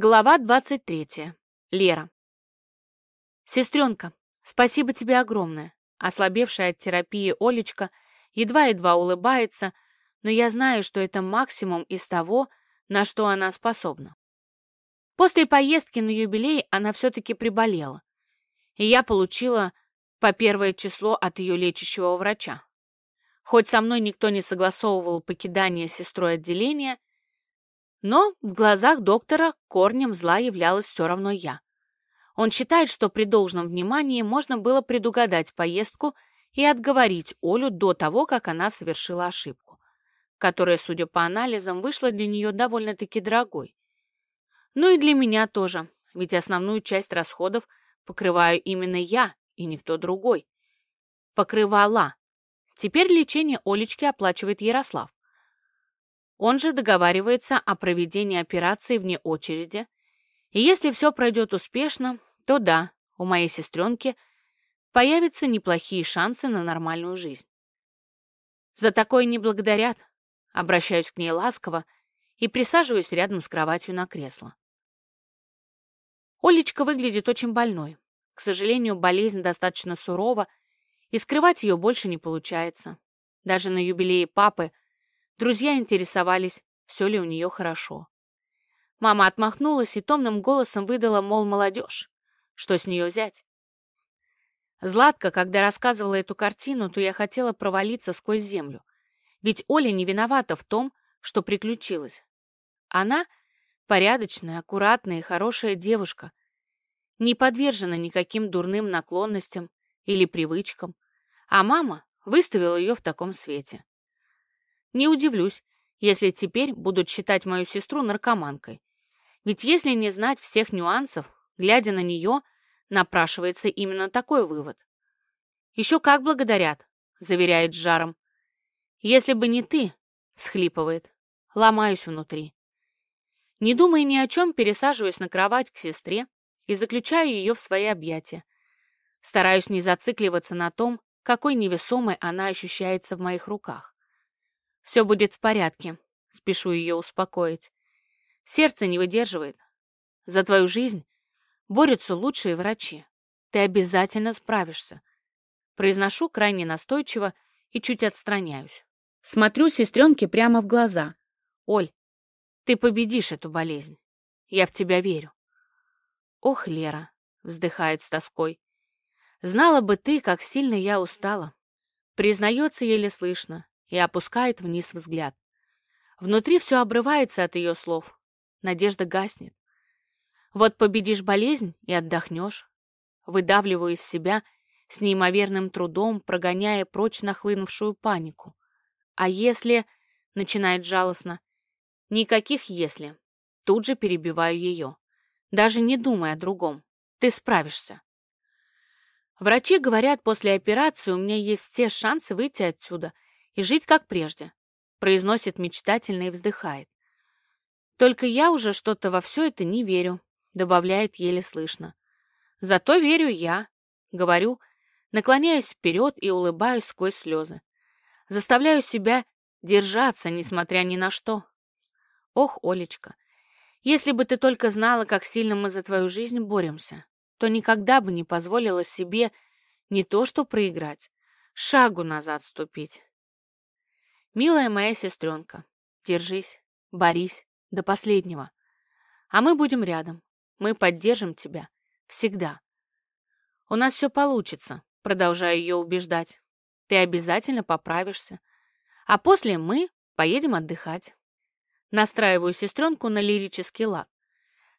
Глава 23. Лера. «Сестренка, спасибо тебе огромное!» Ослабевшая от терапии Олечка едва-едва улыбается, но я знаю, что это максимум из того, на что она способна. После поездки на юбилей она все-таки приболела, и я получила по первое число от ее лечащего врача. Хоть со мной никто не согласовывал покидание сестрой отделения, но в глазах доктора корнем зла являлась все равно я. Он считает, что при должном внимании можно было предугадать поездку и отговорить Олю до того, как она совершила ошибку, которая, судя по анализам, вышла для нее довольно-таки дорогой. Ну и для меня тоже, ведь основную часть расходов покрываю именно я и никто другой. Покрывала. Теперь лечение Олечки оплачивает Ярослав. Он же договаривается о проведении операции вне очереди. И если все пройдет успешно, то да, у моей сестренки появятся неплохие шансы на нормальную жизнь. За такое не благодарят. Обращаюсь к ней ласково и присаживаюсь рядом с кроватью на кресло. Олечка выглядит очень больной. К сожалению, болезнь достаточно сурова, и скрывать ее больше не получается. Даже на юбилее папы – Друзья интересовались, все ли у нее хорошо. Мама отмахнулась и томным голосом выдала, мол, молодежь. Что с нее взять? Златка, когда рассказывала эту картину, то я хотела провалиться сквозь землю. Ведь Оля не виновата в том, что приключилось. Она порядочная, аккуратная и хорошая девушка, не подвержена никаким дурным наклонностям или привычкам, а мама выставила ее в таком свете. Не удивлюсь, если теперь будут считать мою сестру наркоманкой. Ведь если не знать всех нюансов, глядя на нее, напрашивается именно такой вывод. «Еще как благодарят», — заверяет с жаром. «Если бы не ты», — всхлипывает, — ломаюсь внутри. Не думая ни о чем, пересаживаюсь на кровать к сестре и заключаю ее в свои объятия. Стараюсь не зацикливаться на том, какой невесомой она ощущается в моих руках. Все будет в порядке, спешу ее успокоить. Сердце не выдерживает. За твою жизнь борются лучшие врачи. Ты обязательно справишься. Произношу крайне настойчиво и чуть отстраняюсь. Смотрю сестренке прямо в глаза. Оль, ты победишь эту болезнь. Я в тебя верю. Ох, Лера, вздыхает с тоской. Знала бы ты, как сильно я устала. Признается еле слышно, и опускает вниз взгляд. Внутри все обрывается от ее слов. Надежда гаснет. Вот победишь болезнь и отдохнешь. Выдавливаю из себя с неимоверным трудом, прогоняя прочь нахлынувшую панику. А если... Начинает жалостно. Никаких «если». Тут же перебиваю ее. Даже не думая о другом. Ты справишься. Врачи говорят, после операции у меня есть все шансы выйти отсюда — и жить как прежде», — произносит мечтательно и вздыхает. «Только я уже что-то во все это не верю», — добавляет еле слышно. «Зато верю я», — говорю, наклоняюсь вперед и улыбаюсь сквозь слезы. Заставляю себя держаться, несмотря ни на что. Ох, Олечка, если бы ты только знала, как сильно мы за твою жизнь боремся, то никогда бы не позволила себе не то что проиграть, шагу назад ступить. Милая моя сестренка, держись, борись до последнего. А мы будем рядом. Мы поддержим тебя. Всегда. У нас все получится, продолжаю ее убеждать. Ты обязательно поправишься. А после мы поедем отдыхать. Настраиваю сестренку на лирический лад.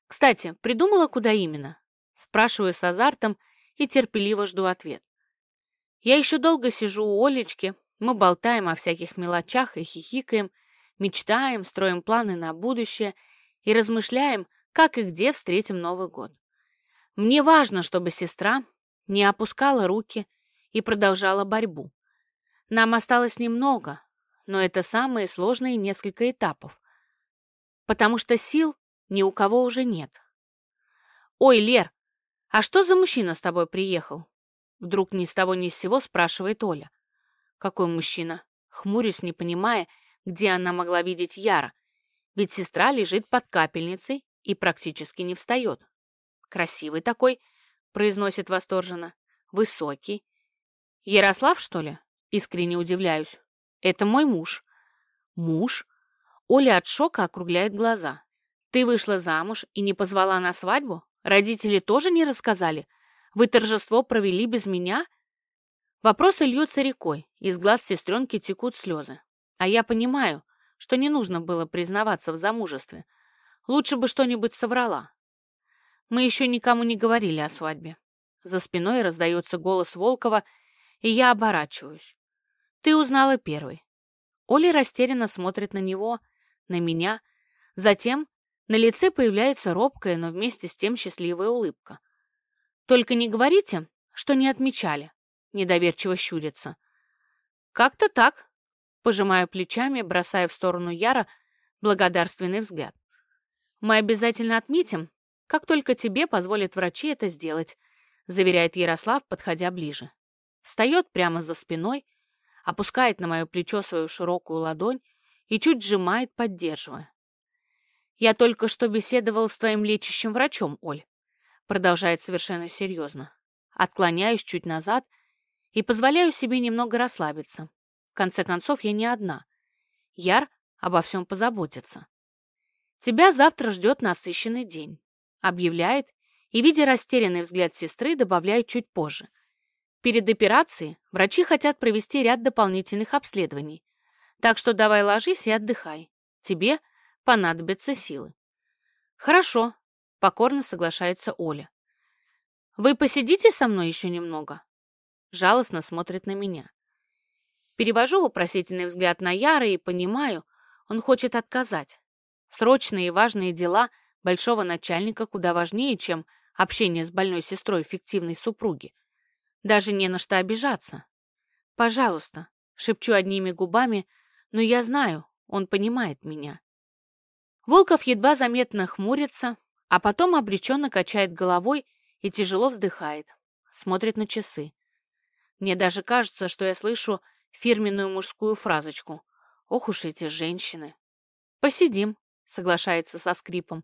Кстати, придумала, куда именно? Спрашиваю с азартом и терпеливо жду ответ. Я еще долго сижу у Олечки, мы болтаем о всяких мелочах и хихикаем, мечтаем, строим планы на будущее и размышляем, как и где встретим Новый год. Мне важно, чтобы сестра не опускала руки и продолжала борьбу. Нам осталось немного, но это самые сложные несколько этапов, потому что сил ни у кого уже нет. «Ой, Лер, а что за мужчина с тобой приехал?» Вдруг ни с того ни с сего спрашивает Оля. Какой мужчина? Хмурюсь, не понимая, где она могла видеть Яра. Ведь сестра лежит под капельницей, и практически не встает. «Красивый такой», — произносит восторженно. «Высокий». «Ярослав, что ли?» — искренне удивляюсь. «Это мой муж». «Муж?» Оля от шока округляет глаза. «Ты вышла замуж и не позвала на свадьбу? Родители тоже не рассказали? Вы торжество провели без меня?» Вопросы льются рекой, из глаз сестренки текут слезы. А я понимаю, что не нужно было признаваться в замужестве. Лучше бы что-нибудь соврала. Мы еще никому не говорили о свадьбе. За спиной раздается голос Волкова, и я оборачиваюсь. Ты узнала первый. Оля растерянно смотрит на него, на меня. Затем на лице появляется робкая, но вместе с тем счастливая улыбка. Только не говорите, что не отмечали недоверчиво щурится. «Как-то так», — пожимаю плечами, бросая в сторону Яра благодарственный взгляд. «Мы обязательно отметим, как только тебе позволят врачи это сделать», — заверяет Ярослав, подходя ближе. Встает прямо за спиной, опускает на мое плечо свою широкую ладонь и чуть сжимает, поддерживая. «Я только что беседовал с твоим лечащим врачом, Оль», — продолжает совершенно серьезно. Отклоняюсь чуть назад — и позволяю себе немного расслабиться. В конце концов, я не одна. Яр обо всем позаботится. Тебя завтра ждет насыщенный день, объявляет и, видя растерянный взгляд сестры, добавляет чуть позже. Перед операцией врачи хотят провести ряд дополнительных обследований, так что давай ложись и отдыхай. Тебе понадобятся силы. Хорошо, покорно соглашается Оля. Вы посидите со мной еще немного? Жалостно смотрит на меня. Перевожу вопросительный взгляд на Яра и понимаю, он хочет отказать. Срочные и важные дела большого начальника куда важнее, чем общение с больной сестрой фиктивной супруги. Даже не на что обижаться. «Пожалуйста», — шепчу одними губами, но я знаю, он понимает меня. Волков едва заметно хмурится, а потом обреченно качает головой и тяжело вздыхает, смотрит на часы. Мне даже кажется, что я слышу фирменную мужскую фразочку. Ох уж эти женщины. «Посидим», — соглашается со скрипом.